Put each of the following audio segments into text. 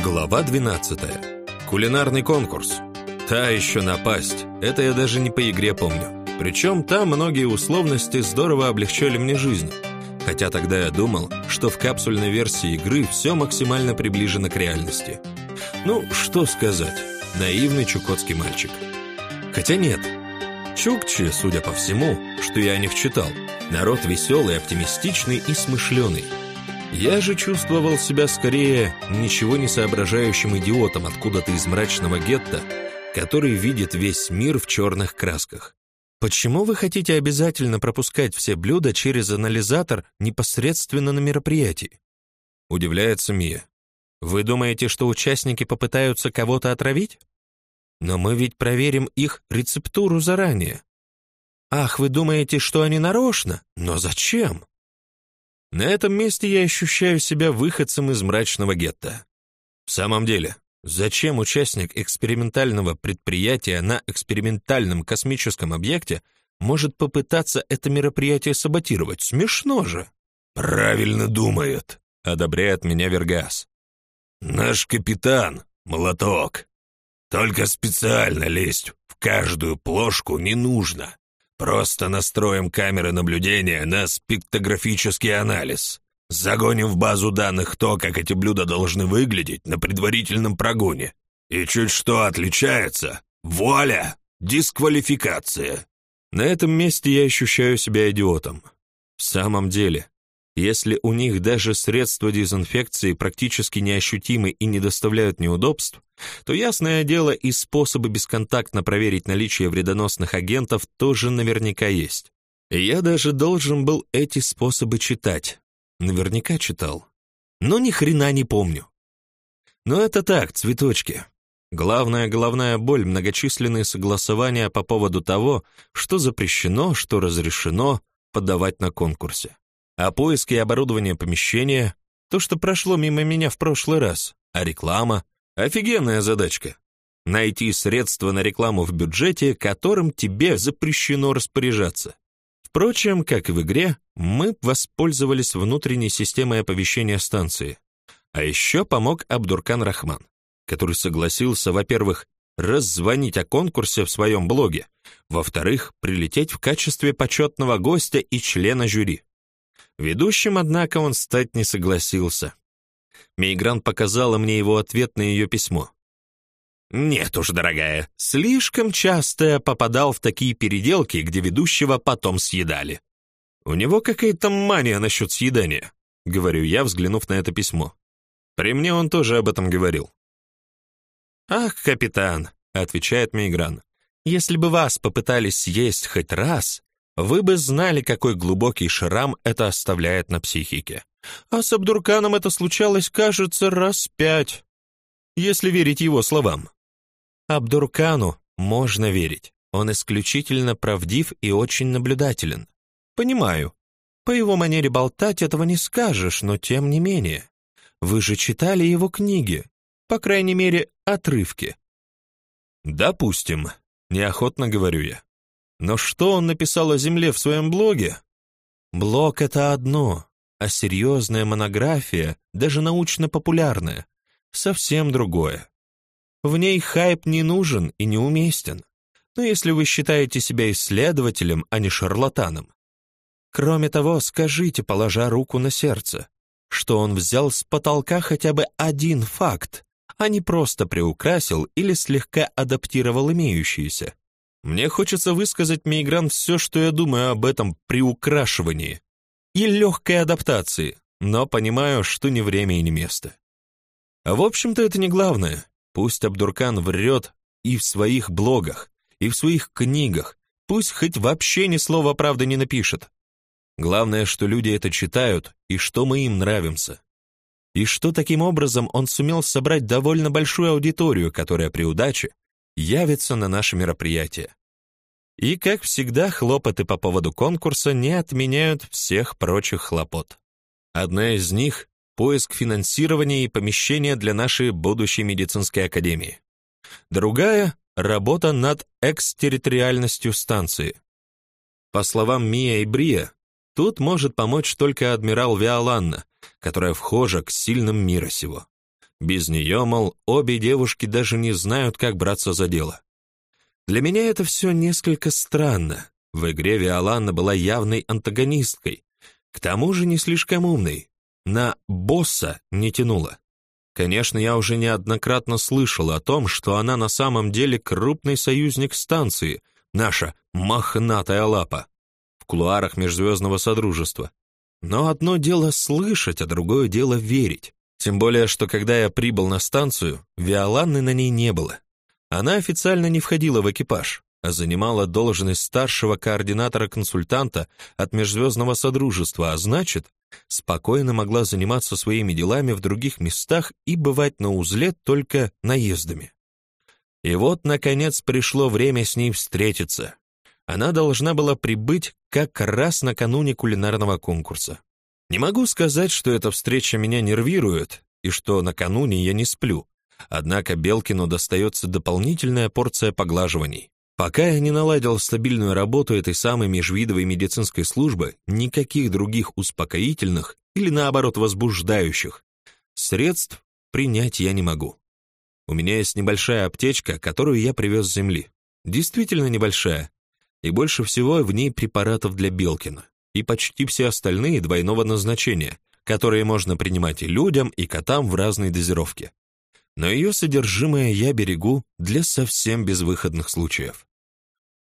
Глава 12. Кулинарный конкурс. Та еще напасть. Это я даже не по игре помню. Причем там многие условности здорово облегчали мне жизнь. Хотя тогда я думал, что в капсульной версии игры все максимально приближено к реальности. Ну, что сказать, наивный чукотский мальчик. Хотя нет. Чукчи, судя по всему, что я о них читал, народ веселый, оптимистичный и смышленый. Я же чувствовал себя скорее ничего не соображающим идиотом откуда-то из мрачного гетто, который видит весь мир в черных красках. Почему вы хотите обязательно пропускать все блюда через анализатор непосредственно на мероприятии? Удивляется Мия. Вы думаете, что участники попытаются кого-то отравить? Но мы ведь проверим их рецептуру заранее. Ах, вы думаете, что они нарочно? Но зачем? На этом месте я ощущаю себя выходцем из мрачного гетто. В самом деле, зачем участник экспериментального предприятия на экспериментальном космическом объекте может попытаться это мероприятие саботировать? Смешно же. Правильно думает, одобряет меня Вергас. Наш капитан — молоток. Только специально лезть в каждую плошку не нужно. Просто настроим камеры наблюдения на спектографический анализ. Загоним в базу данных то, как эти блюда должны выглядеть на предварительном прогоне. И чуть что отличается, вуаля, дисквалификация. На этом месте я ощущаю себя идиотом. В самом деле, если у них даже средства дезинфекции практически неощутимы и не доставляют неудобств, то ясное дело и способы бесконтактно проверить наличие вредоносных агентов тоже наверняка есть. Я даже должен был эти способы читать. Наверняка читал. Но ни хрена не помню. Но это так, цветочки. Главная головная боль — многочисленные согласования по поводу того, что запрещено, что разрешено подавать на конкурсе. А поиски и оборудование помещения — то, что прошло мимо меня в прошлый раз. А реклама — офигенная задачка. Найти средства на рекламу в бюджете, которым тебе запрещено распоряжаться. Впрочем, как и в игре, мы воспользовались внутренней системой оповещения станции. А еще помог Абдуркан Рахман, который согласился, во-первых, раззвонить о конкурсе в своем блоге, во-вторых, прилететь в качестве почетного гостя и члена жюри. Ведущим, однако, он стать не согласился. Мейгран показала мне его ответ на ее письмо. «Нет уж, дорогая, слишком часто я попадал в такие переделки, где ведущего потом съедали. У него какая-то мания насчет съедания», — говорю я, взглянув на это письмо. При мне он тоже об этом говорил. «Ах, капитан», — отвечает Мейгран, «если бы вас попытались съесть хоть раз, вы бы знали, какой глубокий шрам это оставляет на психике. А с Абдурканом это случалось, кажется, раз пять, если верить его словам. Абдуркану можно верить. Он исключительно правдив и очень наблюдателен. Понимаю. По его манере болтать этого не скажешь, но тем не менее. Вы же читали его книги, по крайней мере, отрывки. Допустим, неохотно говорю я. Но что он написал о Земле в своем блоге? Блог — это одно, а серьезная монография, даже научно-популярная, совсем другое. В ней хайп не нужен и неуместен. Но если вы считаете себя исследователем, а не шарлатаном. Кроме того, скажите, положа руку на сердце, что он взял с потолка хотя бы один факт, а не просто приукрасил или слегка адаптировал имеющиеся. Мне хочется высказать Мейгран все, что я думаю об этом приукрашивании и легкой адаптации, но понимаю, что не время и не место. А в общем-то это не главное. Пусть Абдуркан врет и в своих блогах, и в своих книгах, пусть хоть вообще ни слова правды не напишет. Главное, что люди это читают и что мы им нравимся. И что таким образом он сумел собрать довольно большую аудиторию, которая при удаче явится на наше мероприятие. И, как всегда, хлопоты по поводу конкурса не отменяют всех прочих хлопот. Одна из них — поиск финансирования и помещения для нашей будущей медицинской академии. Другая — работа над экстерриториальностью станции. По словам Мия и Брия, тут может помочь только адмирал Виоланна, которая вхожа к сильным мира сего. Без нее, мол, обе девушки даже не знают, как браться за дело. Для меня это все несколько странно. В игре Виоланна была явной антагонисткой, к тому же не слишком умной. На босса не тянула. Конечно, я уже неоднократно слышал о том, что она на самом деле крупный союзник станции, наша мохнатая лапа, в кулуарах Межзвездного Содружества. Но одно дело слышать, а другое дело верить. Тем более, что когда я прибыл на станцию, Виоланны на ней не было. Она официально не входила в экипаж, а занимала должность старшего координатора-консультанта от Межзвездного Содружества, а значит, спокойно могла заниматься своими делами в других местах и бывать на узле только наездами. И вот, наконец, пришло время с ней встретиться. Она должна была прибыть как раз накануне кулинарного конкурса. Не могу сказать, что эта встреча меня нервирует и что накануне я не сплю, однако Белкину достается дополнительная порция поглаживаний. Пока я не наладил стабильную работу этой самой межвидовой медицинской службы, никаких других успокоительных или наоборот возбуждающих средств принять я не могу. У меня есть небольшая аптечка, которую я привез с земли. Действительно небольшая. И больше всего в ней препаратов для Белкина. И почти все остальные двойного назначения, которые можно принимать и людям, и котам в разной дозировке. Но ее содержимое я берегу для совсем безвыходных случаев.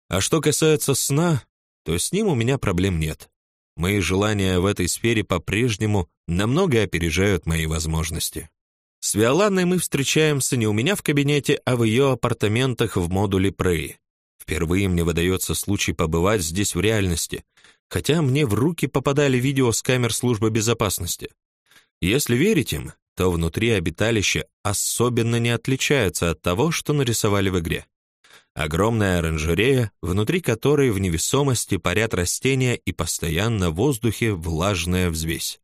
А что касается сна, то с ним у меня проблем нет. Мои желания в этой сфере по-прежнему намного опережают мои возможности. С Виоланной мы встречаемся не у меня в кабинете, а в ее апартаментах в модуле Прей. Впервые мне выдается случай побывать здесь в реальности, хотя мне в руки попадали видео с камер службы безопасности. Если верить им, то внутри обиталище особенно не отличается от того, что нарисовали в игре. Огромная оранжерея, внутри которой в невесомости парят растения и постоянно в воздухе влажная взвесь.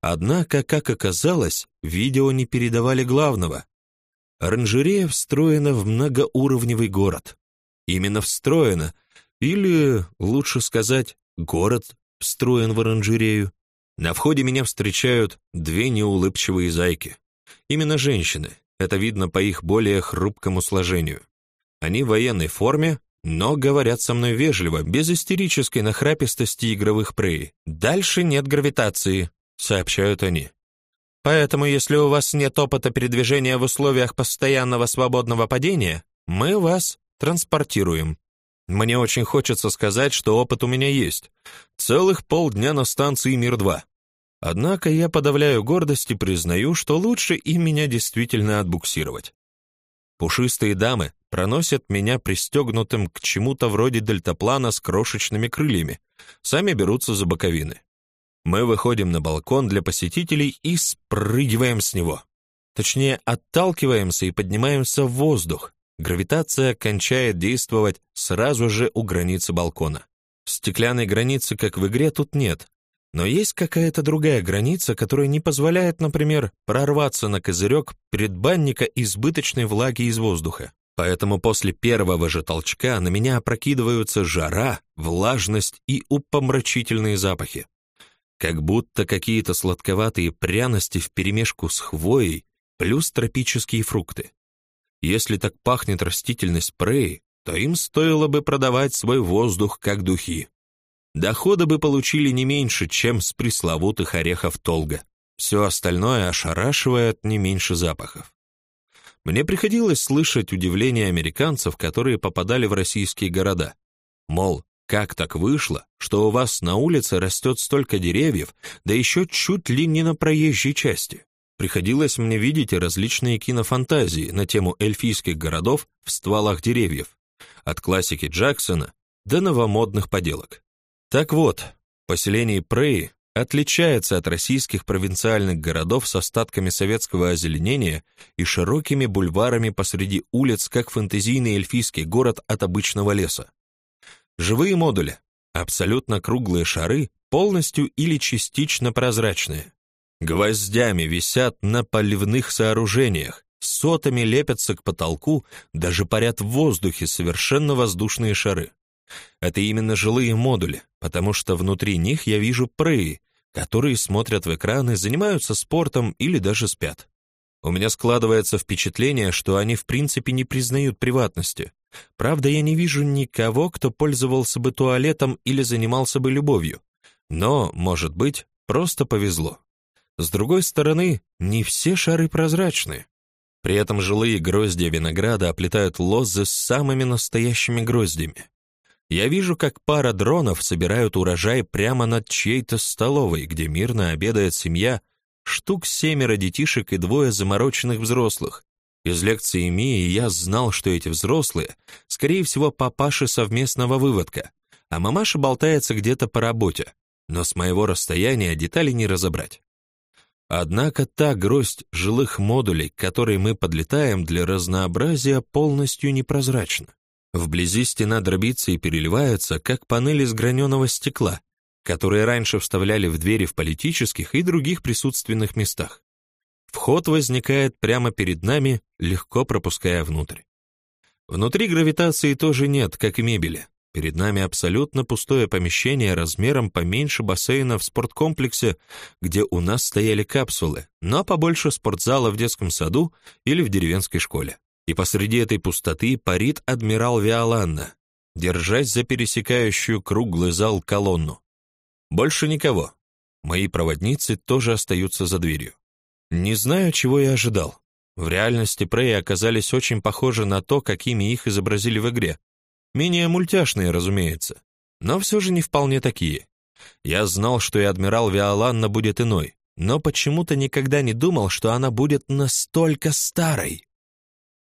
Однако, как оказалось, видео не передавали главного. Оранжерея встроена в многоуровневый город. Именно встроена, или, лучше сказать, город встроен в оранжерею. На входе меня встречают две неулыбчивые зайки. Именно женщины, это видно по их более хрупкому сложению. Они в военной форме, но говорят со мной вежливо, без истерической нахрапистости игровых прей. «Дальше нет гравитации», — сообщают они. «Поэтому, если у вас нет опыта передвижения в условиях постоянного свободного падения, мы вас транспортируем». Мне очень хочется сказать, что опыт у меня есть. Целых полдня на станции Мир-2. Однако я подавляю гордость и признаю, что лучше им меня действительно отбуксировать. Пушистые дамы проносят меня пристегнутым к чему-то вроде дельтаплана с крошечными крыльями, сами берутся за боковины. Мы выходим на балкон для посетителей и спрыгиваем с него. Точнее, отталкиваемся и поднимаемся в воздух. Гравитация кончает действовать сразу же у границы балкона. Стеклянной границы, как в игре, тут нет, но есть какая-то другая граница, которая не позволяет, например, прорваться на козырек предбанника избыточной влаги из воздуха. Поэтому после первого же толчка на меня опрокидываются жара, влажность и упомрачительные запахи. Как будто какие-то сладковатые пряности вперемешку с хвоей, плюс тропические фрукты. Если так пахнет растительность преи, то им стоило бы продавать свой воздух как духи. Доходы бы получили не меньше, чем с пресловутых орехов толга. Все остальное ошарашивает не меньше запахов. Мне приходилось слышать удивление американцев, которые попадали в российские города. Мол, как так вышло, что у вас на улице растет столько деревьев, да еще чуть ли не на проезжей части? Приходилось мне видеть различные кинофантазии на тему эльфийских городов в стволах деревьев, от классики Джексона до новомодных поделок. Так вот, поселение Прей отличается от российских провинциальных городов с остатками советского озеленения и широкими бульварами посреди улиц, как фэнтезийный эльфийский город от обычного леса. Живые модули, абсолютно круглые шары, полностью или частично прозрачные. Гвоздями висят на поливных сооружениях, сотами лепятся к потолку, даже парят в воздухе совершенно воздушные шары. Это именно жилые модули, потому что внутри них я вижу преи, которые смотрят в экраны, занимаются спортом или даже спят. У меня складывается впечатление, что они в принципе не признают приватности. Правда, я не вижу никого, кто пользовался бы туалетом или занимался бы любовью. Но, может быть, просто повезло. С другой стороны, не все шары прозрачны. При этом жилые гроздья винограда оплетают лозы с самыми настоящими гроздями. Я вижу, как пара дронов собирают урожай прямо над чьей-то столовой, где мирно обедает семья, штук семеро детишек и двое замороченных взрослых. Из лекции Мии я знал, что эти взрослые, скорее всего, папаши совместного выводка, а мамаша болтается где-то по работе, но с моего расстояния детали не разобрать. Однако та гроздь жилых модулей, к которой мы подлетаем, для разнообразия полностью непрозрачна. Вблизи стена дробится и переливается, как панель из граненого стекла, которые раньше вставляли в двери в политических и других присутственных местах. Вход возникает прямо перед нами, легко пропуская внутрь. Внутри гравитации тоже нет, как и мебели. Перед нами абсолютно пустое помещение размером поменьше бассейна в спорткомплексе, где у нас стояли капсулы, но побольше спортзала в детском саду или в деревенской школе. И посреди этой пустоты парит адмирал Виоланна, держась за пересекающую круглый зал колонну. Больше никого. Мои проводницы тоже остаются за дверью. Не знаю, чего я ожидал. В реальности Преи оказались очень похожи на то, какими их изобразили в игре, Менее мультяшные, разумеется, но все же не вполне такие. Я знал, что и адмирал Виоланна будет иной, но почему-то никогда не думал, что она будет настолько старой.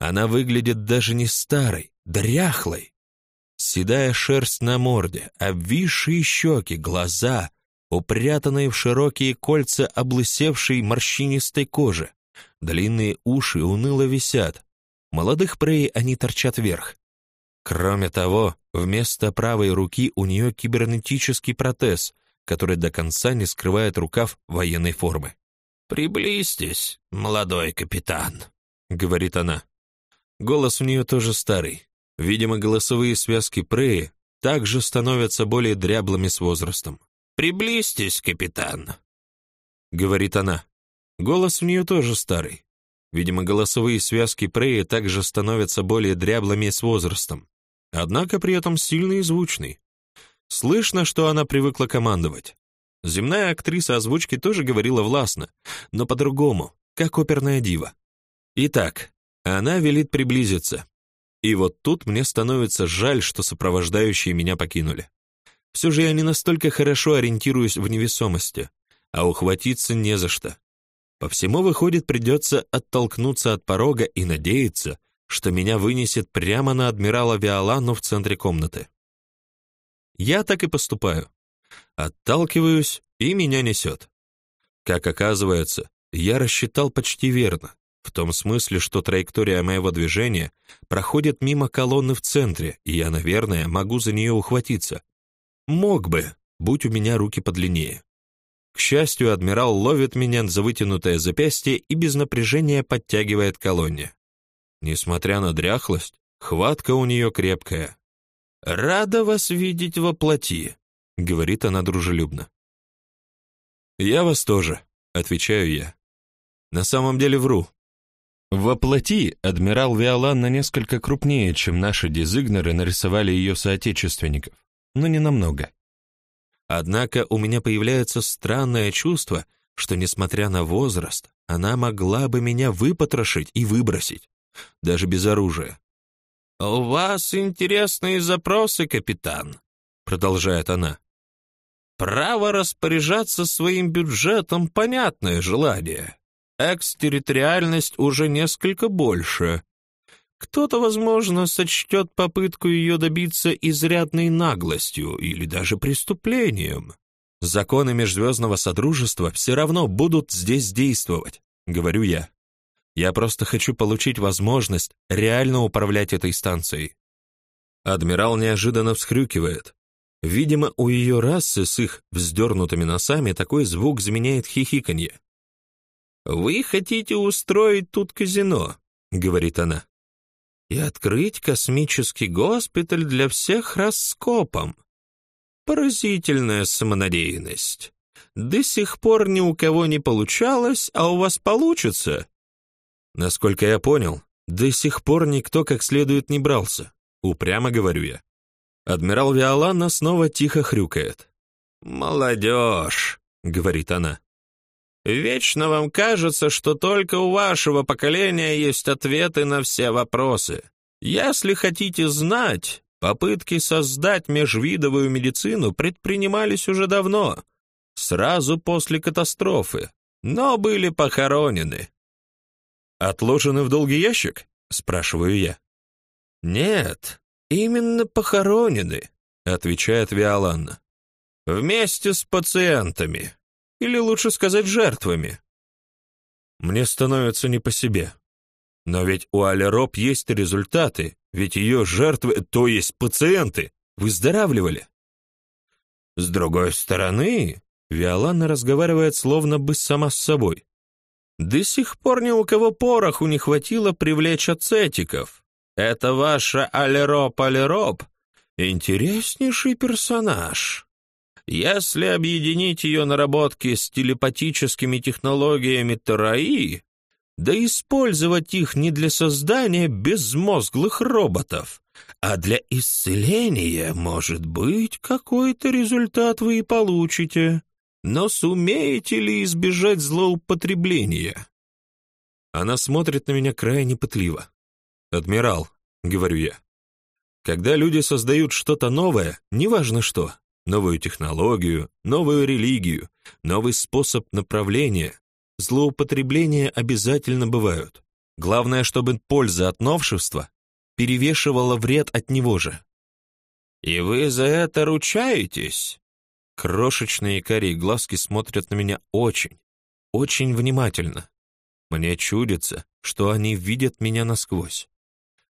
Она выглядит даже не старой, дряхлой. Седая шерсть на морде, обвисшие щеки, глаза, упрятанные в широкие кольца облысевшей морщинистой кожи. Длинные уши уныло висят. Молодых прей они торчат вверх. Кроме того, вместо правой руки у нее кибернетический протез, который до конца не скрывает рукав военной формы. «Приблизьтесь, молодой капитан», — говорит она. Голос у нее тоже старый. Видимо, голосовые связки Преи также становятся более дряблыми с возрастом. «Приблизьтесь, капитан», — говорит она. Голос у нее тоже старый. Видимо, голосовые связки Преи также становятся более дряблыми с возрастом однако при этом сильный и звучный. Слышно, что она привыкла командовать. Земная актриса озвучки тоже говорила властно, но по-другому, как оперная дива. Итак, она велит приблизиться. И вот тут мне становится жаль, что сопровождающие меня покинули. Все же я не настолько хорошо ориентируюсь в невесомости, а ухватиться не за что. По всему выходит, придется оттолкнуться от порога и надеяться, что меня вынесет прямо на адмирала Виоланну в центре комнаты. Я так и поступаю. Отталкиваюсь, и меня несет. Как оказывается, я рассчитал почти верно, в том смысле, что траектория моего движения проходит мимо колонны в центре, и я, наверное, могу за нее ухватиться. Мог бы, будь у меня руки подлиннее. К счастью, адмирал ловит меня за вытянутое запястье и без напряжения подтягивает колонне. Несмотря на дряхлость, хватка у нее крепкая. «Рада вас видеть во плоти», — говорит она дружелюбно. «Я вас тоже», — отвечаю я. На самом деле вру. Во плоти адмирал Виоланна несколько крупнее, чем наши дизигнеры нарисовали ее соотечественников, но не намного. Однако у меня появляется странное чувство, что, несмотря на возраст, она могла бы меня выпотрошить и выбросить даже без оружия. «У вас интересные запросы, капитан», — продолжает она. «Право распоряжаться своим бюджетом — понятное желание. Экстерриториальность уже несколько больше. Кто-то, возможно, сочтет попытку ее добиться изрядной наглостью или даже преступлением. Законы Межзвездного Содружества все равно будут здесь действовать», — говорю я. Я просто хочу получить возможность реально управлять этой станцией. Адмирал неожиданно всхрюкивает. Видимо, у ее расы с их вздернутыми носами такой звук заменяет хихиканье. «Вы хотите устроить тут казино», — говорит она, «и открыть космический госпиталь для всех раскопом. Поразительная самонадеянность. До сих пор ни у кого не получалось, а у вас получится. Насколько я понял, до сих пор никто как следует не брался. Упрямо говорю я. Адмирал Виоланна снова тихо хрюкает. «Молодежь», — говорит она. «Вечно вам кажется, что только у вашего поколения есть ответы на все вопросы. Если хотите знать, попытки создать межвидовую медицину предпринимались уже давно, сразу после катастрофы, но были похоронены. «Отложены в долгий ящик?» — спрашиваю я. «Нет, именно похоронены», — отвечает Виоланна. «Вместе с пациентами, или лучше сказать, жертвами». Мне становится не по себе. Но ведь у Алероп есть результаты, ведь ее жертвы, то есть пациенты, выздоравливали. С другой стороны, Виоланна разговаривает словно бы сама с собой. До сих пор ни у кого пороху не хватило привлечь ацетиков. Это ваша Алероп-Алероп интереснейший персонаж. Если объединить ее наработки с телепатическими технологиями Тараи, да использовать их не для создания безмозглых роботов, а для исцеления, может быть, какой-то результат вы и получите. Но сумеете ли избежать злоупотребления? Она смотрит на меня крайне пытливо. «Адмирал», — говорю я, — «когда люди создают что-то новое, неважно что, новую технологию, новую религию, новый способ направления, злоупотребления обязательно бывают. Главное, чтобы польза от новшества перевешивала вред от него же». «И вы за это ручаетесь?» Крошечные карие глазки смотрят на меня очень, очень внимательно. Мне чудится, что они видят меня насквозь.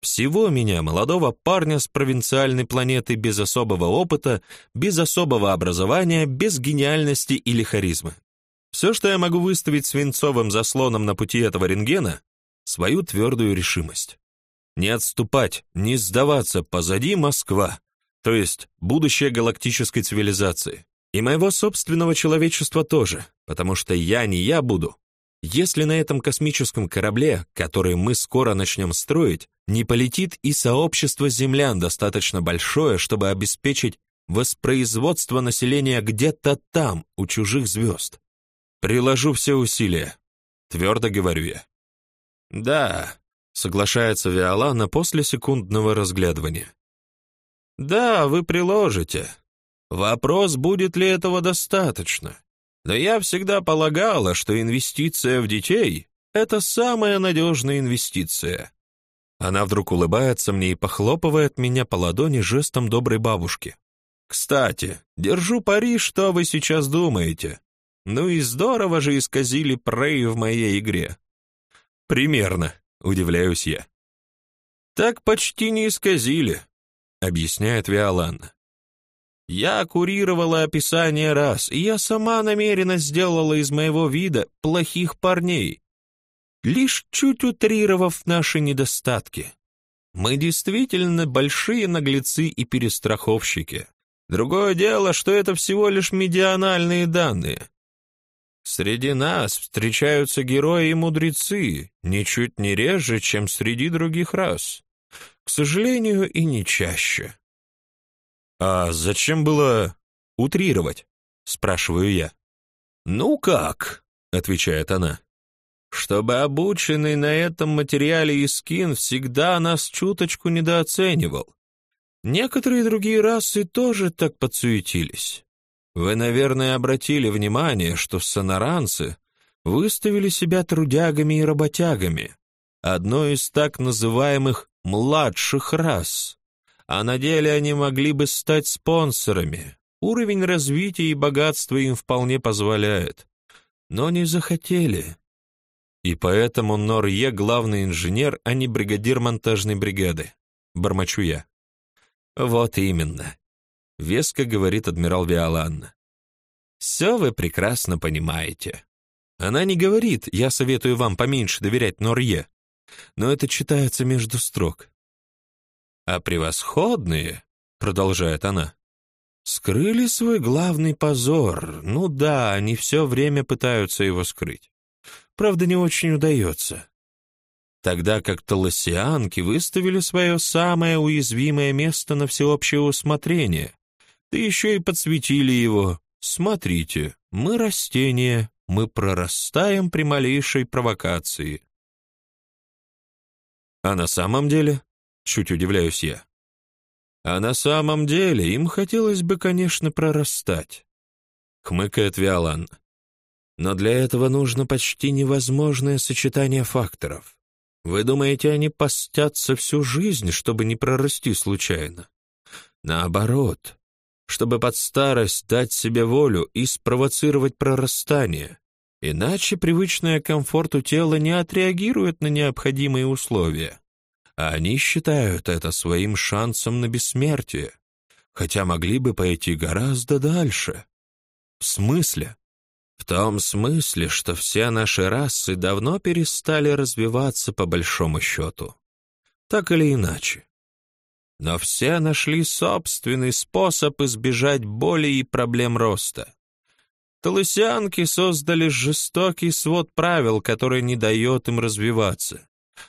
Всего меня, молодого парня с провинциальной планеты без особого опыта, без особого образования, без гениальности или харизмы. Все, что я могу выставить свинцовым заслоном на пути этого рентгена, свою твердую решимость. Не отступать, не сдаваться, позади Москва, то есть будущее галактической цивилизации. И моего собственного человечества тоже, потому что я не я буду. Если на этом космическом корабле, который мы скоро начнем строить, не полетит и сообщество землян достаточно большое, чтобы обеспечить воспроизводство населения где-то там, у чужих звезд. Приложу все усилия, твердо говорю я. Да, соглашается Виолана после секундного разглядывания. Да, вы приложите, Вопрос, будет ли этого достаточно. Но я всегда полагала, что инвестиция в детей — это самая надежная инвестиция. Она вдруг улыбается мне и похлопывает меня по ладони жестом доброй бабушки. «Кстати, держу пари, что вы сейчас думаете. Ну и здорово же исказили Прей в моей игре». «Примерно», — удивляюсь я. «Так почти не исказили», — объясняет Виоланна. Я курировала описание раз, и я сама намеренно сделала из моего вида плохих парней, лишь чуть утрировав наши недостатки. Мы действительно большие наглецы и перестраховщики. Другое дело, что это всего лишь медианальные данные. Среди нас встречаются герои и мудрецы, ничуть не реже, чем среди других рас. К сожалению, и не чаще. «А зачем было утрировать?» — спрашиваю я. «Ну как?» — отвечает она. «Чтобы обученный на этом материале Искин всегда нас чуточку недооценивал. Некоторые другие расы тоже так подсуетились. Вы, наверное, обратили внимание, что сонаранцы выставили себя трудягами и работягами, одной из так называемых «младших рас» а на деле они могли бы стать спонсорами. Уровень развития и богатства им вполне позволяет. Но не захотели. И поэтому Норье главный инженер, а не бригадир монтажной бригады. Бормочу я. Вот именно. Веско говорит адмирал Виоланна. Все вы прекрасно понимаете. Она не говорит, я советую вам поменьше доверять Норье. Но это читается между строк. А превосходные, продолжает она, скрыли свой главный позор. Ну да, они все время пытаются его скрыть. Правда, не очень удается. тогда как толосианки выставили свое самое уязвимое место на всеобщее усмотрение, да еще и подсветили его. Смотрите, мы растения, мы прорастаем при малейшей провокации. А на самом деле, чуть удивляюсь я, а на самом деле им хотелось бы, конечно, прорастать, хмыкает Виолан. Но для этого нужно почти невозможное сочетание факторов. Вы думаете, они постятся всю жизнь, чтобы не прорасти случайно? Наоборот, чтобы под старость дать себе волю и спровоцировать прорастание. Иначе привычное комфорту тела не отреагирует на необходимые условия. А они считают это своим шансом на бессмертие, хотя могли бы пойти гораздо дальше. В смысле? В том смысле, что все наши расы давно перестали развиваться по большому счету. Так или иначе. Но все нашли собственный способ избежать боли и проблем роста. Толысянки создали жестокий свод правил, который не дает им развиваться.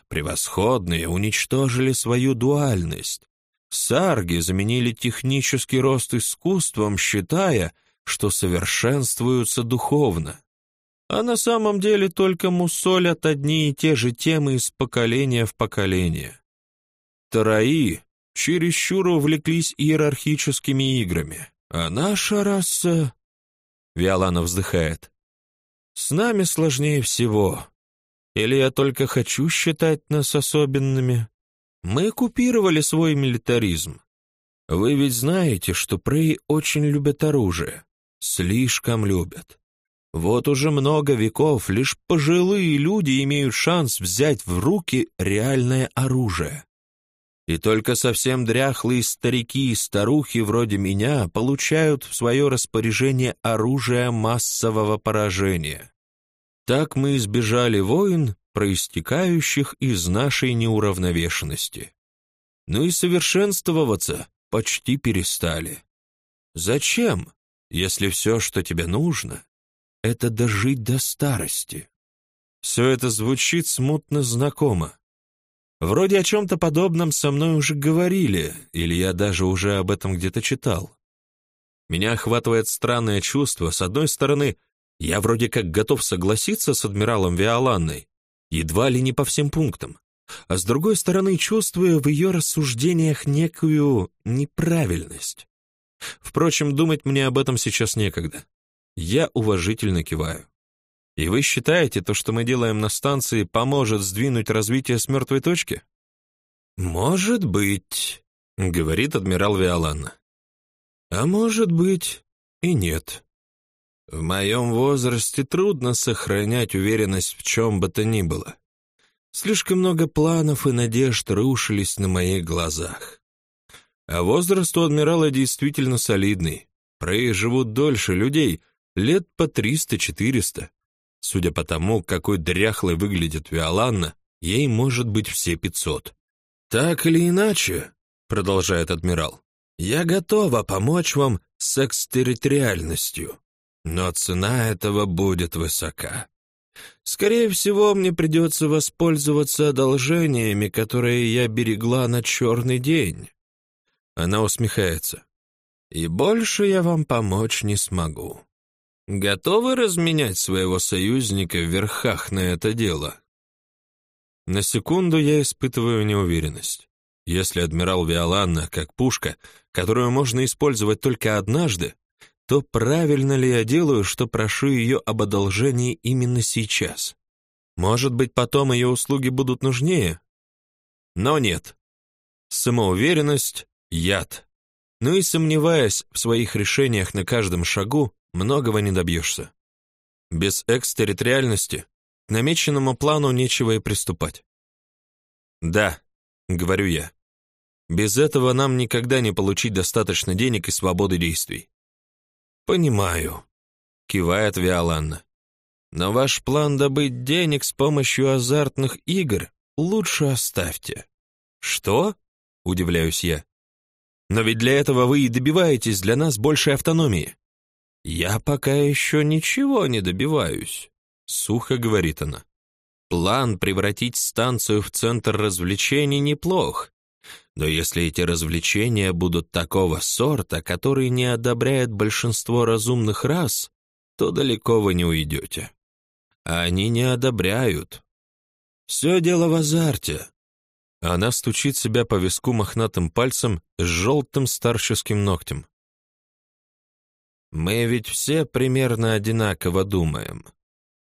Превосходные уничтожили свою дуальность. Сарги заменили технический рост искусством, считая, что совершенствуются духовно. А на самом деле только мусолят одни и те же темы из поколения в поколение. Тараи чересчур увлеклись иерархическими играми, а наша раса... Виолана вздыхает. С нами сложнее всего. Или я только хочу считать нас особенными? Мы купировали свой милитаризм. Вы ведь знаете, что Прей очень любят оружие. Слишком любят. Вот уже много веков лишь пожилые люди имеют шанс взять в руки реальное оружие. И только совсем дряхлые старики и старухи вроде меня получают в свое распоряжение оружие массового поражения. Так мы избежали войн, проистекающих из нашей неуравновешенности. Ну и совершенствоваться почти перестали. Зачем, если все, что тебе нужно, это дожить до старости? Все это звучит смутно знакомо. Вроде о чем-то подобном со мной уже говорили, или я даже уже об этом где-то читал. Меня охватывает странное чувство. С одной стороны, я вроде как готов согласиться с адмиралом Виоланной, едва ли не по всем пунктам, а с другой стороны, чувствую в ее рассуждениях некую неправильность. Впрочем, думать мне об этом сейчас некогда. Я уважительно киваю. И вы считаете, то, что мы делаем на станции, поможет сдвинуть развитие с мертвой точки? Может быть, говорит адмирал Виоланна. А может быть и нет. В моем возрасте трудно сохранять уверенность в чем бы то ни было. Слишком много планов и надежд рушились на моих глазах. А возраст у адмирала действительно солидный. Преи живут дольше людей, лет по триста-четыреста. Судя по тому, какой дряхлой выглядит Виоланна, ей может быть все пятьсот. «Так или иначе», — продолжает адмирал, — «я готова помочь вам с экстерриториальностью, но цена этого будет высока. Скорее всего, мне придется воспользоваться одолжениями, которые я берегла на черный день». Она усмехается. «И больше я вам помочь не смогу». Готовы разменять своего союзника в верхах на это дело? На секунду я испытываю неуверенность. Если адмирал Виоланна как пушка, которую можно использовать только однажды, то правильно ли я делаю, что прошу ее об одолжении именно сейчас? Может быть, потом ее услуги будут нужнее? Но нет. Самоуверенность — яд. Ну и сомневаясь в своих решениях на каждом шагу, многого не добьешься. Без экстерриториальности к намеченному плану нечего и приступать. Да, говорю я. Без этого нам никогда не получить достаточно денег и свободы действий. Понимаю, кивает Виоланна. Но ваш план добыть денег с помощью азартных игр лучше оставьте. Что? Удивляюсь я. Но ведь для этого вы и добиваетесь для нас большей автономии. «Я пока еще ничего не добиваюсь», — сухо говорит она. план превратить станцию в центр развлечений неплох. Но если эти развлечения будут такого сорта, который не одобряет большинство разумных рас, то далеко вы не уйдете. Они не одобряют. Все дело в азарте. Она стучит себя по виску мохнатым пальцем с желтым старческим ногтем. Мы ведь все примерно одинаково думаем.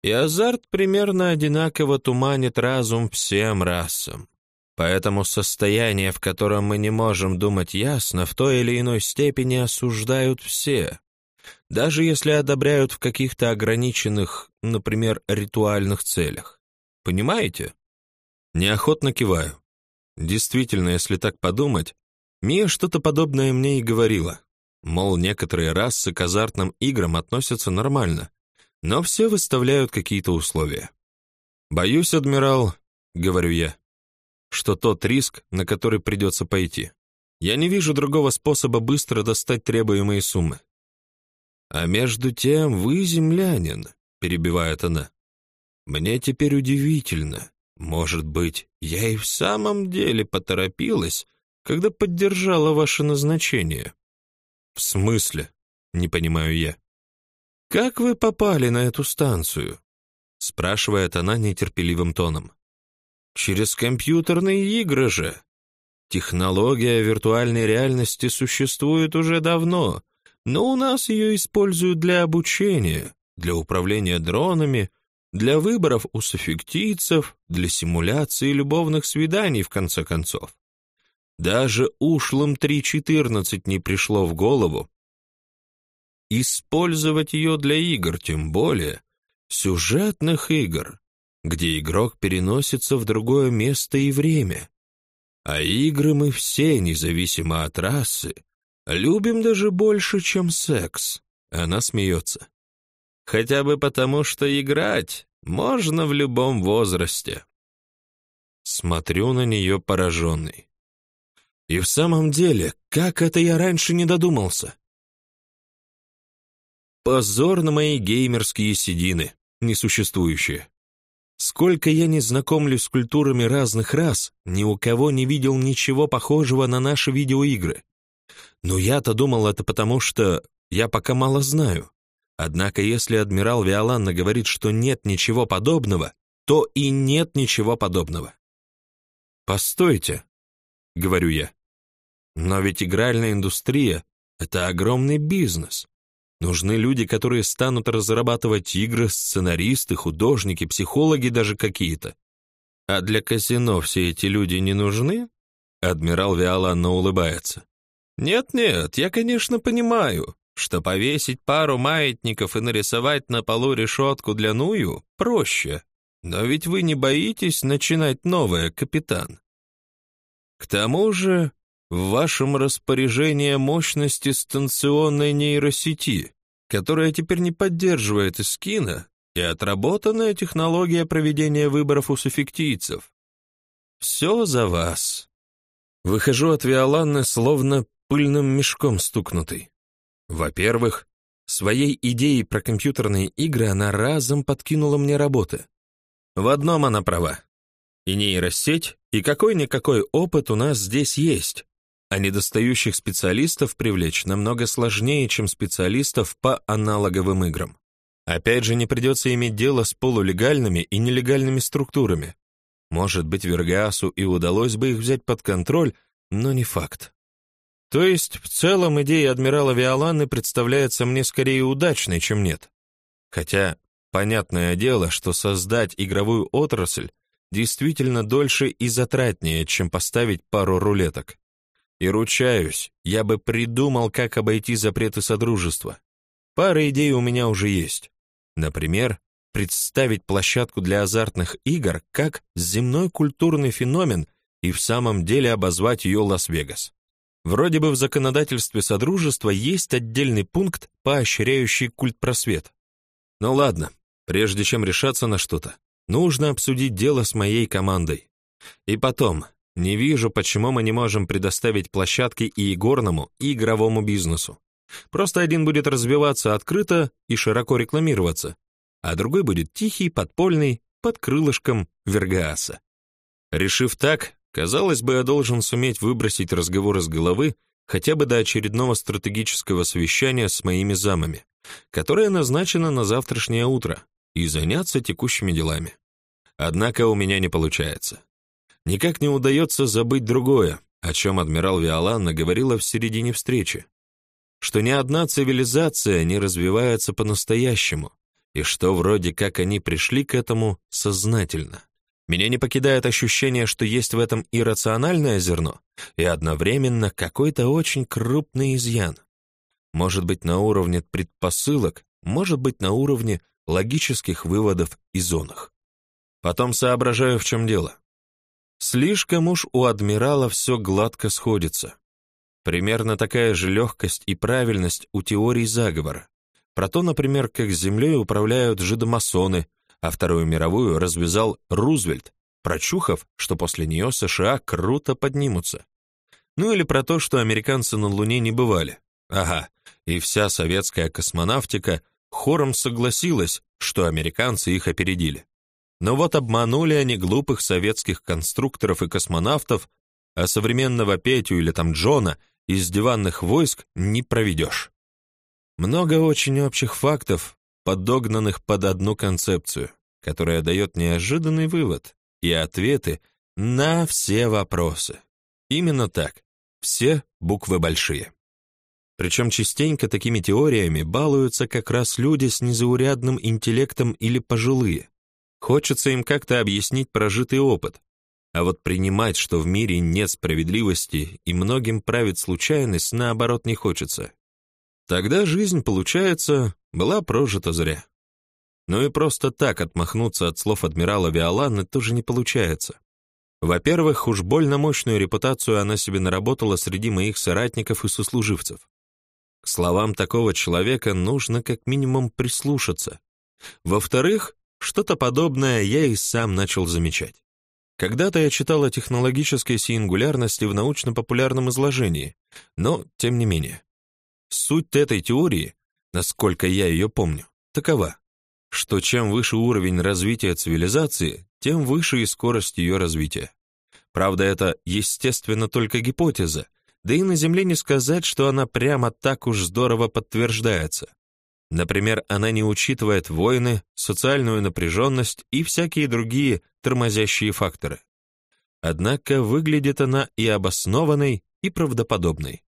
И азарт примерно одинаково туманит разум всем расам. Поэтому состояние, в котором мы не можем думать ясно, в той или иной степени осуждают все, даже если одобряют в каких-то ограниченных, например, ритуальных целях. Понимаете? Неохотно киваю. Действительно, если так подумать, Мия что-то подобное мне и говорила. Мол, некоторые расы к азартным играм относятся нормально, но все выставляют какие-то условия. «Боюсь, адмирал», — говорю я, — «что тот риск, на который придется пойти. Я не вижу другого способа быстро достать требуемые суммы». «А между тем вы землянин», — перебивает она. «Мне теперь удивительно. Может быть, я и в самом деле поторопилась, когда поддержала ваше назначение». «В смысле?» — не понимаю я. «Как вы попали на эту станцию?» — спрашивает она нетерпеливым тоном. «Через компьютерные игры же. Технология виртуальной реальности существует уже давно, но у нас ее используют для обучения, для управления дронами, для выборов у софиктийцев, для симуляции любовных свиданий, в конце концов. Даже ушлым 3.14 не пришло в голову, Использовать ее для игр, тем более сюжетных игр, где игрок переносится в другое место и время. А игры мы все, независимо от расы, любим даже больше, чем секс. Она смеется. Хотя бы потому, что играть можно в любом возрасте. Смотрю на нее пораженный. И в самом деле, как это я раньше не додумался? Позор на мои геймерские седины, несуществующие. Сколько я не знакомлюсь с культурами разных рас, ни у кого не видел ничего похожего на наши видеоигры. Но я-то думал это потому, что я пока мало знаю. Однако если адмирал Виоланна говорит, что нет ничего подобного, то и нет ничего подобного. «Постойте», — говорю я. «Но ведь игральная индустрия — это огромный бизнес. Нужны люди, которые станут разрабатывать игры, сценаристы, художники, психологи даже какие-то. А для казино все эти люди не нужны? Адмирал Виоланна улыбается. Нет-нет, я, конечно, понимаю, что повесить пару маятников и нарисовать на полу решетку для Ную проще. Но ведь вы не боитесь начинать новое, капитан. К тому же, в вашем распоряжении мощности станционной нейросети, которая теперь не поддерживает эскина, и отработанная технология проведения выборов у суффиктийцев. Все за вас. Выхожу от Виоланны словно пыльным мешком стукнутый. Во-первых, своей идеей про компьютерные игры она разом подкинула мне работы. В одном она права. И нейросеть, и какой-никакой опыт у нас здесь есть, а недостающих специалистов привлечь намного сложнее, чем специалистов по аналоговым играм. Опять же, не придется иметь дело с полулегальными и нелегальными структурами. Может быть, Вергасу и удалось бы их взять под контроль, но не факт. То есть, в целом, идея адмирала Виоланны представляется мне скорее удачной, чем нет. Хотя, понятное дело, что создать игровую отрасль действительно дольше и затратнее, чем поставить пару рулеток. И ручаюсь, я бы придумал, как обойти запреты Содружества. Пара идей у меня уже есть. Например, представить площадку для азартных игр как земной культурный феномен и в самом деле обозвать ее Лас-Вегас. Вроде бы в законодательстве Содружества есть отдельный пункт, поощряющий культ-просвет. Ну ладно, прежде чем решаться на что-то, нужно обсудить дело с моей командой. И потом, не вижу, почему мы не можем предоставить площадки и игорному, и игровому бизнесу. Просто один будет развиваться открыто и широко рекламироваться, а другой будет тихий, подпольный, под крылышком Вергааса. Решив так, казалось бы, я должен суметь выбросить разговор из головы хотя бы до очередного стратегического совещания с моими замами, которое назначено на завтрашнее утро, и заняться текущими делами. Однако у меня не получается. Никак не удается забыть другое, о чем адмирал Виоланна говорила в середине встречи, что ни одна цивилизация не развивается по-настоящему, и что вроде как они пришли к этому сознательно. Меня не покидает ощущение, что есть в этом иррациональное зерно и одновременно какой-то очень крупный изъян. Может быть, на уровне предпосылок, может быть, на уровне логических выводов и зонах. Потом соображаю, в чем дело. Слишком уж у адмирала все гладко сходится. Примерно такая же легкость и правильность у теорий заговора. Про то, например, как землей управляют жидомасоны, а Вторую мировую развязал Рузвельт, прочухав, что после нее США круто поднимутся. Ну или про то, что американцы на Луне не бывали. Ага, и вся советская космонавтика хором согласилась, что американцы их опередили. Но вот обманули они глупых советских конструкторов и космонавтов, а современного Петю или там Джона из диванных войск не проведешь. Много очень общих фактов, подогнанных под одну концепцию, которая дает неожиданный вывод и ответы на все вопросы. Именно так, все буквы большие. Причем частенько такими теориями балуются как раз люди с незаурядным интеллектом или пожилые. Хочется им как-то объяснить прожитый опыт. А вот принимать, что в мире нет справедливости и многим правит случайность, наоборот, не хочется. Тогда жизнь, получается, была прожита зря. Ну и просто так отмахнуться от слов адмирала Виоланны тоже не получается. Во-первых, уж больно мощную репутацию она себе наработала среди моих соратников и сослуживцев. К словам такого человека нужно как минимум прислушаться. Во-вторых, что-то подобное я и сам начал замечать. Когда-то я читал о технологической сингулярности в научно-популярном изложении, но тем не менее. Суть этой теории, насколько я ее помню, такова, что чем выше уровень развития цивилизации, тем выше и скорость ее развития. Правда, это, естественно, только гипотеза, да и на Земле не сказать, что она прямо так уж здорово подтверждается. Например, она не учитывает войны, социальную напряженность и всякие другие тормозящие факторы. Однако выглядит она и обоснованной, и правдоподобной.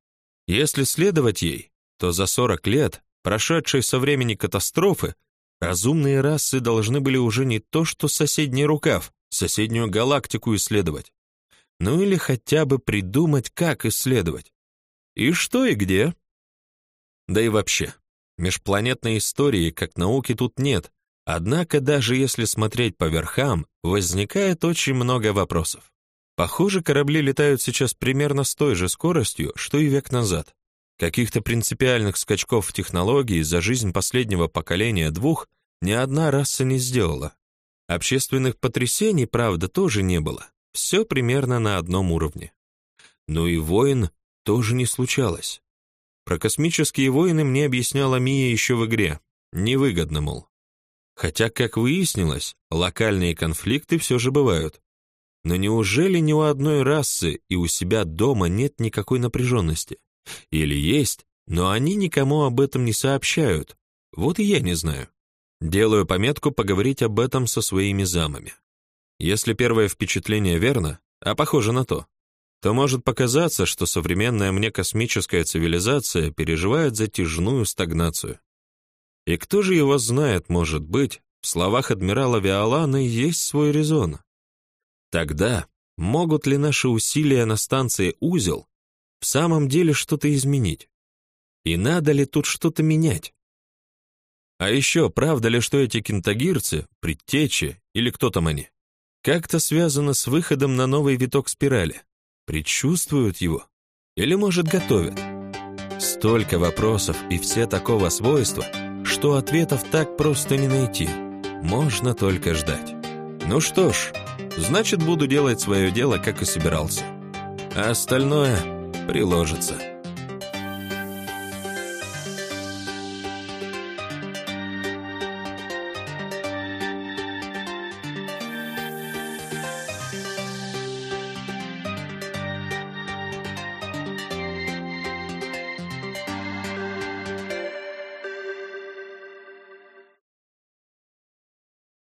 Если следовать ей, то за 40 лет, прошедшей со времени катастрофы, разумные расы должны были уже не то что соседний рукав, соседнюю галактику исследовать, ну или хотя бы придумать, как исследовать. И что и где. Да и вообще, межпланетной истории как науки тут нет, однако даже если смотреть по верхам, возникает очень много вопросов. Похоже, корабли летают сейчас примерно с той же скоростью, что и век назад. Каких-то принципиальных скачков в технологии за жизнь последнего поколения двух ни одна раса не сделала. Общественных потрясений, правда, тоже не было. Все примерно на одном уровне. Но и войн тоже не случалось. Про космические войны мне объясняла Мия еще в игре. Невыгодно, мол. Хотя, как выяснилось, локальные конфликты все же бывают. Но неужели ни у одной расы и у себя дома нет никакой напряженности? Или есть, но они никому об этом не сообщают? Вот и я не знаю. Делаю пометку поговорить об этом со своими замами. Если первое впечатление верно, а похоже на то, то может показаться, что современная мне космическая цивилизация переживает затяжную стагнацию. И кто же его знает, может быть, в словах адмирала Виолана есть свой резон. Тогда могут ли наши усилия на станции «Узел» в самом деле что-то изменить? И надо ли тут что-то менять? А еще, правда ли, что эти кентагирцы, предтечи или кто там они, как-то связано с выходом на новый виток спирали. Предчувствуют его? Или, может, готовят? Столько вопросов и все такого свойства, что ответов так просто не найти. Можно только ждать. Ну что ж, значит, буду делать свое дело, как и собирался. А остальное приложится.